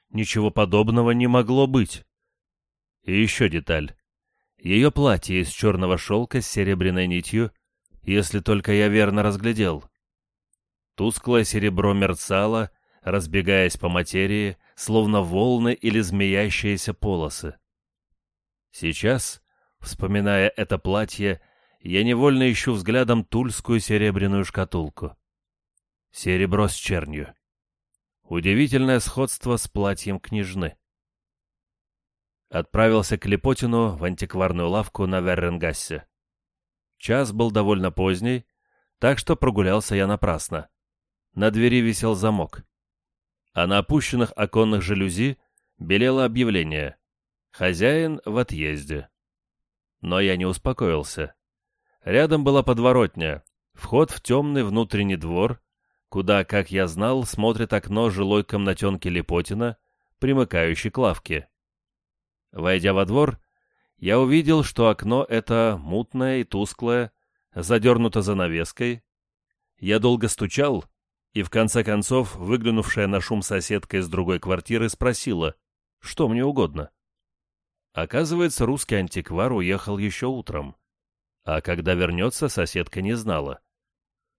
ничего подобного не могло быть. И еще деталь. Ее платье из черного шелка с серебряной нитью, если только я верно разглядел. Тусклое серебро мерцало, разбегаясь по материи, словно волны или змеящиеся полосы. Сейчас, вспоминая это платье, я невольно ищу взглядом тульскую серебряную шкатулку. Серебро с чернью. Удивительное сходство с платьем княжны. Отправился к Лепотину в антикварную лавку на Верренгассе. Час был довольно поздний, так что прогулялся я напрасно. На двери висел замок а на опущенных оконных жалюзи белело объявление «Хозяин в отъезде». Но я не успокоился. Рядом была подворотня, вход в темный внутренний двор, куда, как я знал, смотрит окно жилой комнатенки Лепотина, примыкающей к лавке. Войдя во двор, я увидел, что окно это мутное и тусклое, задернуто занавеской. Я долго стучал, и в конце концов, выглянувшая на шум соседка из другой квартиры спросила, что мне угодно. Оказывается, русский антиквар уехал еще утром. А когда вернется, соседка не знала.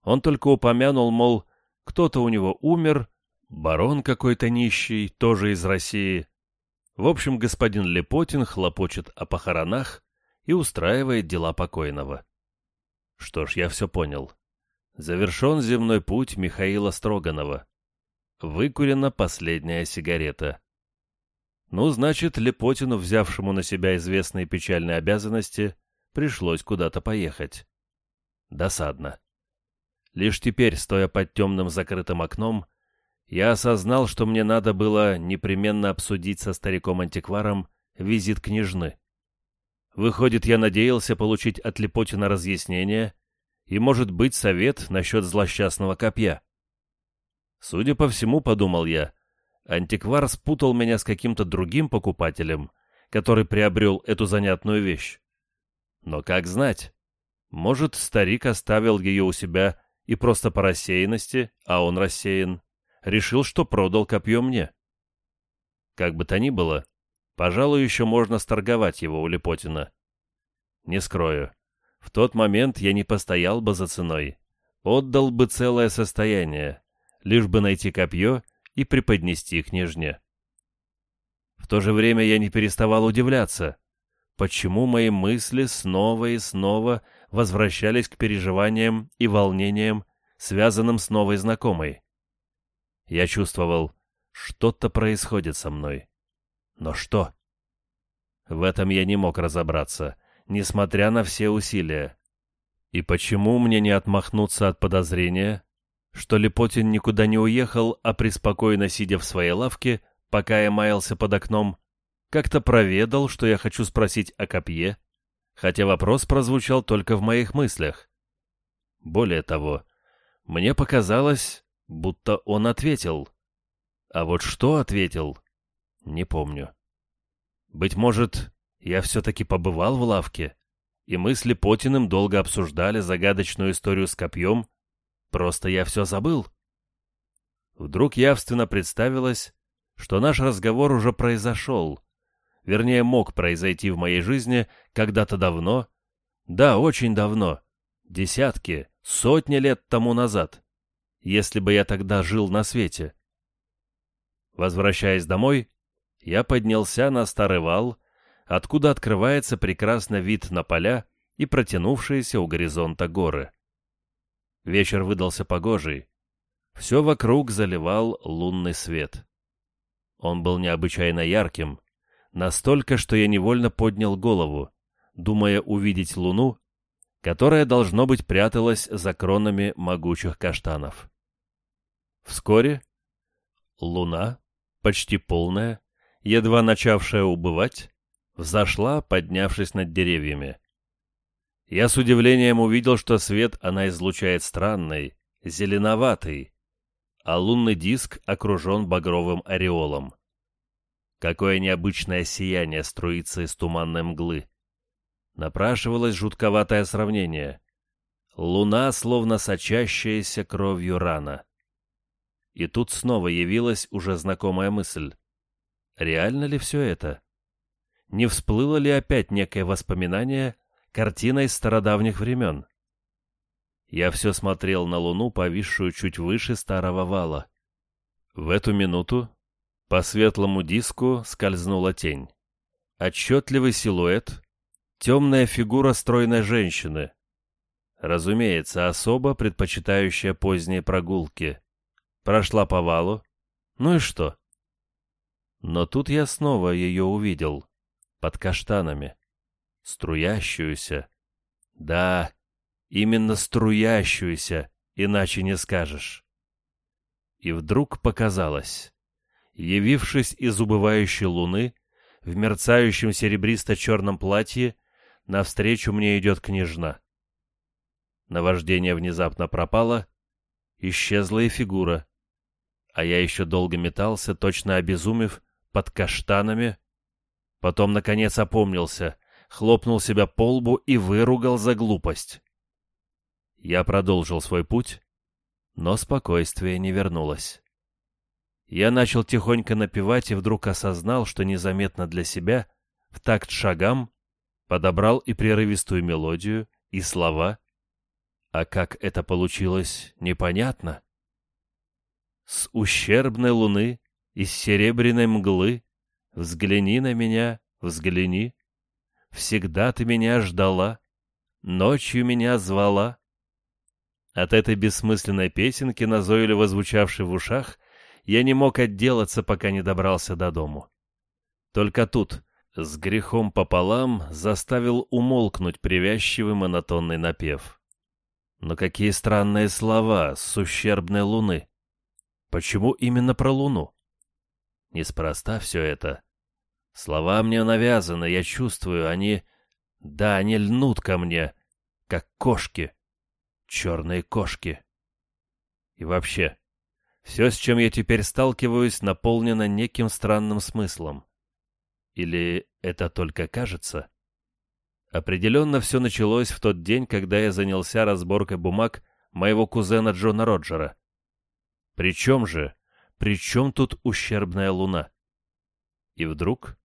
Он только упомянул, мол, кто-то у него умер, барон какой-то нищий, тоже из России. В общем, господин Лепотин хлопочет о похоронах и устраивает дела покойного. Что ж, я все понял. Завершен земной путь Михаила Строганова. Выкурена последняя сигарета. Ну, значит, Лепотину, взявшему на себя известные печальные обязанности, пришлось куда-то поехать. Досадно. Лишь теперь, стоя под темным закрытым окном, я осознал, что мне надо было непременно обсудить со стариком-антикваром визит княжны. Выходит, я надеялся получить от Лепотина разъяснение — и, может быть, совет насчет злосчастного копья. Судя по всему, подумал я, антиквар спутал меня с каким-то другим покупателем, который приобрел эту занятную вещь. Но как знать? Может, старик оставил ее у себя и просто по рассеянности, а он рассеян, решил, что продал копье мне. Как бы то ни было, пожалуй, еще можно сторговать его у Лепотина. Не скрою, в тот момент я не постоял бы за ценой, отдал бы целое состояние, лишь бы найти копье и преподнести княжне. В то же время я не переставал удивляться, почему мои мысли снова и снова возвращались к переживаниям и волнениям, связанным с новой знакомой. Я чувствовал, что-то происходит со мной. Но что? В этом я не мог разобраться, несмотря на все усилия. И почему мне не отмахнуться от подозрения, что Лепотин никуда не уехал, а преспокойно сидя в своей лавке, пока я маялся под окном, как-то проведал, что я хочу спросить о копье, хотя вопрос прозвучал только в моих мыслях. Более того, мне показалось, будто он ответил. А вот что ответил, не помню. Быть может, я все-таки побывал в лавке, и мы с Лепотиным долго обсуждали загадочную историю с копьем, просто я все забыл. Вдруг явственно представилось, что наш разговор уже произошел, вернее, мог произойти в моей жизни когда-то давно, да, очень давно, десятки, сотни лет тому назад, если бы я тогда жил на свете. Возвращаясь домой, я поднялся на старый вал, откуда открывается прекрасный вид на поля и протянувшиеся у горизонта горы. Вечер выдался погожий. Все вокруг заливал лунный свет. Он был необычайно ярким, настолько, что я невольно поднял голову, думая увидеть луну, которая, должно быть, пряталась за кронами могучих каштанов. Вскоре луна, почти полная, едва начавшая убывать, взошла, поднявшись над деревьями. Я с удивлением увидел, что свет она излучает странный, зеленоватый, а лунный диск окружен багровым ореолом. Какое необычное сияние струится из туманной мглы. Напрашивалось жутковатое сравнение. Луна, словно сочащаяся кровью рана. И тут снова явилась уже знакомая мысль. Реально ли все это? Не всплыло ли опять некое воспоминание картиной стародавних времен? Я все смотрел на луну, повисшую чуть выше старого вала. В эту минуту по светлому диску скользнула тень. Отчетливый силуэт, темная фигура стройной женщины. Разумеется, особо предпочитающая поздние прогулки. Прошла по валу. Ну и что? Но тут я снова ее увидел. Под каштанами. Струящуюся. Да, именно струящуюся, иначе не скажешь. И вдруг показалось явившись из убывающей луны, в мерцающем серебристо-черном платье, навстречу мне идет княжна. Наваждение внезапно пропало, исчезла и фигура, а я еще долго метался, точно обезумев, под каштанами, потом, наконец, опомнился, хлопнул себя по лбу и выругал за глупость. Я продолжил свой путь, но спокойствие не вернулось. Я начал тихонько напевать и вдруг осознал, что незаметно для себя, в такт шагам, подобрал и прерывистую мелодию, и слова. А как это получилось, непонятно. С ущербной луны, из серебряной мглы, Взгляни на меня, взгляни. Всегда ты меня ждала, ночью меня звала. От этой бессмысленной песенки, назойливо звучавшей в ушах, я не мог отделаться, пока не добрался до дому. Только тут, с грехом пополам, заставил умолкнуть привязчивый монотонный напев. Но какие странные слова с ущербной луны. Почему именно про луну? Неспроста все это. Слова мне навязаны, я чувствую, они... Да, они льнут ко мне, как кошки. черные кошки. И вообще, все, с чем я теперь сталкиваюсь, наполнено неким странным смыслом. Или это только кажется? Определенно все началось в тот день, когда я занялся разборкой бумаг моего кузена Джона Роджера. Причем же, при чем тут ущербная луна? И вдруг,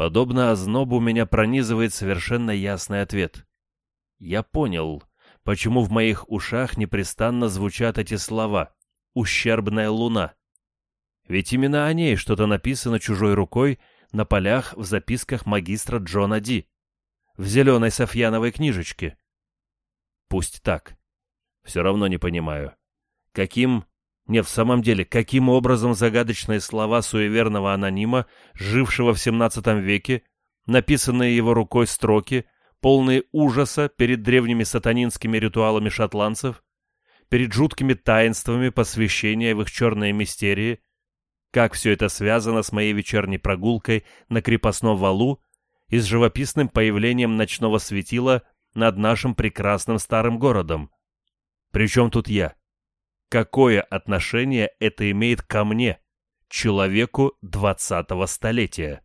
подобно ознобу, меня пронизывает совершенно ясный ответ. Я понял, почему в моих ушах непрестанно звучат эти слова «ущербная луна». Ведь именно о ней что-то написано чужой рукой на полях в записках магистра Джона Ди, в зеленой софьяновой книжечке. Пусть так. Все равно не понимаю. Каким... Не, в самом деле, каким образом загадочные слова суеверного анонима, жившего в XVII веке, написанные его рукой строки, полные ужаса перед древними сатанинскими ритуалами шотландцев, перед жуткими таинствами посвящения в их черные мистерии, как все это связано с моей вечерней прогулкой на крепостном валу и с живописным появлением ночного светила над нашим прекрасным старым городом. Причем тут я? Какое отношение это имеет ко мне, человеку двадцатого столетия?